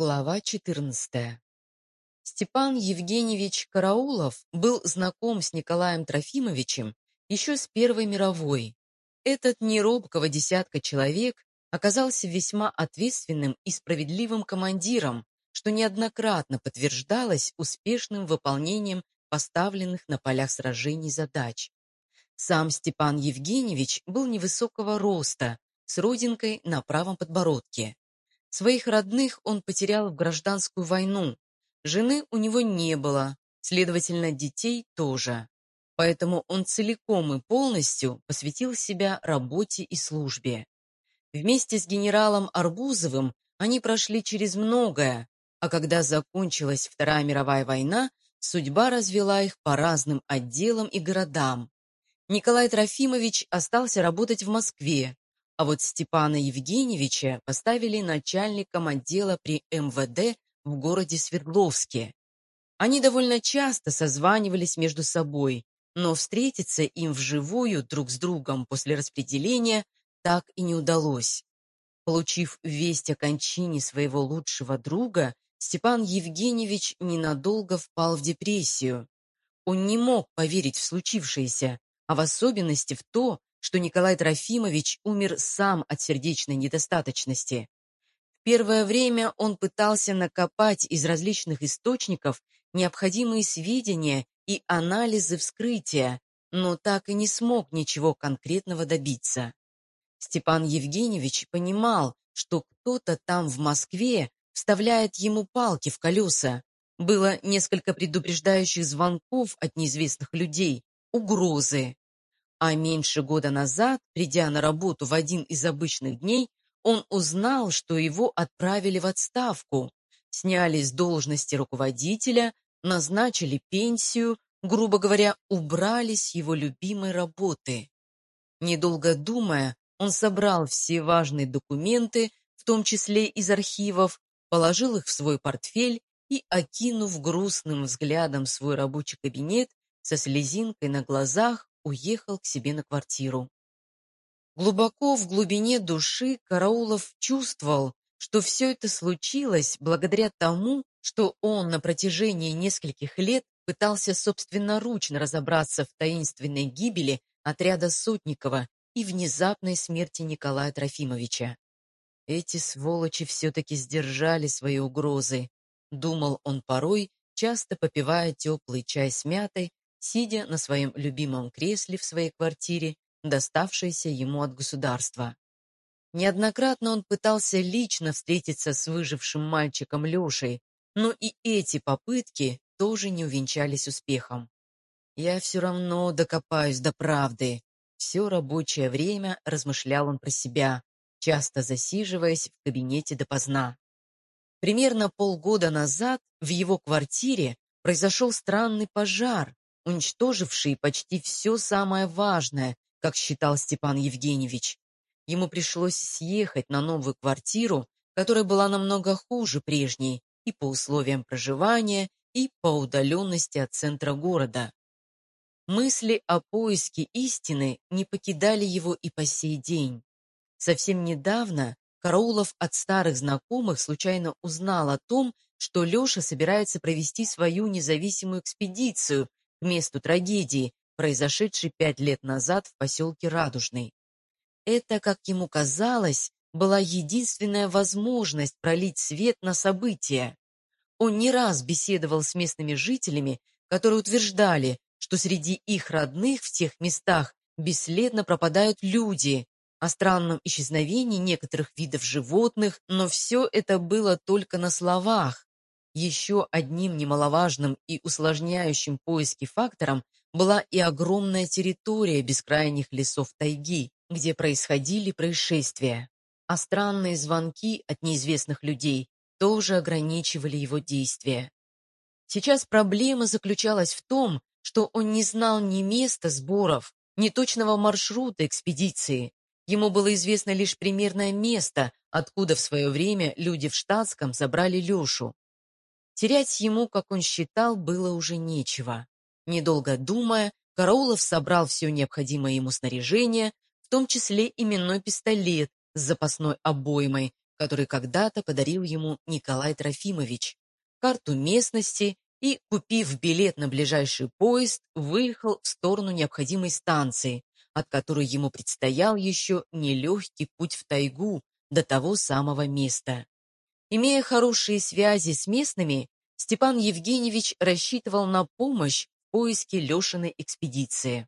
Глава 14. Степан Евгеньевич Караулов был знаком с Николаем Трофимовичем еще с Первой мировой. Этот неробкого десятка человек оказался весьма ответственным и справедливым командиром, что неоднократно подтверждалось успешным выполнением поставленных на полях сражений задач. Сам Степан Евгеньевич был невысокого роста, с родинкой на правом подбородке. Своих родных он потерял в гражданскую войну. Жены у него не было, следовательно, детей тоже. Поэтому он целиком и полностью посвятил себя работе и службе. Вместе с генералом Арбузовым они прошли через многое, а когда закончилась Вторая мировая война, судьба развела их по разным отделам и городам. Николай Трофимович остался работать в Москве, а вот Степана Евгеньевича поставили начальником отдела при МВД в городе Свердловске. Они довольно часто созванивались между собой, но встретиться им вживую друг с другом после распределения так и не удалось. Получив весть о кончине своего лучшего друга, Степан Евгеньевич ненадолго впал в депрессию. Он не мог поверить в случившееся, а в особенности в то, что Николай Трофимович умер сам от сердечной недостаточности. В первое время он пытался накопать из различных источников необходимые сведения и анализы вскрытия, но так и не смог ничего конкретного добиться. Степан Евгеньевич понимал, что кто-то там в Москве вставляет ему палки в колеса. Было несколько предупреждающих звонков от неизвестных людей, угрозы. А меньше года назад, придя на работу в один из обычных дней, он узнал, что его отправили в отставку, сняли с должности руководителя, назначили пенсию, грубо говоря, убрали с его любимой работы. Недолго думая, он собрал все важные документы, в том числе из архивов, положил их в свой портфель и, окинув грустным взглядом свой рабочий кабинет, со слезинкой на глазах, уехал к себе на квартиру. Глубоко в глубине души Караулов чувствовал, что все это случилось благодаря тому, что он на протяжении нескольких лет пытался собственноручно разобраться в таинственной гибели отряда Сотникова и внезапной смерти Николая Трофимовича. Эти сволочи все-таки сдержали свои угрозы, думал он порой, часто попивая теплый чай с мятой сидя на своем любимом кресле в своей квартире, доставшейся ему от государства. Неоднократно он пытался лично встретиться с выжившим мальчиком Лешей, но и эти попытки тоже не увенчались успехом. «Я все равно докопаюсь до правды», все рабочее время размышлял он про себя, часто засиживаясь в кабинете допоздна. Примерно полгода назад в его квартире произошел странный пожар, уничтоживший почти все самое важное, как считал Степан Евгеньевич. Ему пришлось съехать на новую квартиру, которая была намного хуже прежней и по условиям проживания, и по удаленности от центра города. Мысли о поиске истины не покидали его и по сей день. Совсем недавно Караулов от старых знакомых случайно узнал о том, что Леша собирается провести свою независимую экспедицию к месту трагедии, произошедшей пять лет назад в поселке Радужный. Это, как ему казалось, была единственная возможность пролить свет на события. Он не раз беседовал с местными жителями, которые утверждали, что среди их родных в тех местах бесследно пропадают люди, о странном исчезновении некоторых видов животных, но все это было только на словах. Еще одним немаловажным и усложняющим поиски фактором была и огромная территория бескрайних лесов тайги, где происходили происшествия. А странные звонки от неизвестных людей тоже ограничивали его действия. Сейчас проблема заключалась в том, что он не знал ни места сборов, ни точного маршрута экспедиции. Ему было известно лишь примерное место, откуда в свое время люди в штатском забрали Лешу. Терять ему, как он считал, было уже нечего. Недолго думая, Караулов собрал все необходимое ему снаряжение, в том числе именной пистолет с запасной обоймой, который когда-то подарил ему Николай Трофимович, карту местности и, купив билет на ближайший поезд, выехал в сторону необходимой станции, от которой ему предстоял еще нелегкий путь в тайгу до того самого места. Имея хорошие связи с местными, Степан Евгеньевич рассчитывал на помощь в поиске Лешиной экспедиции.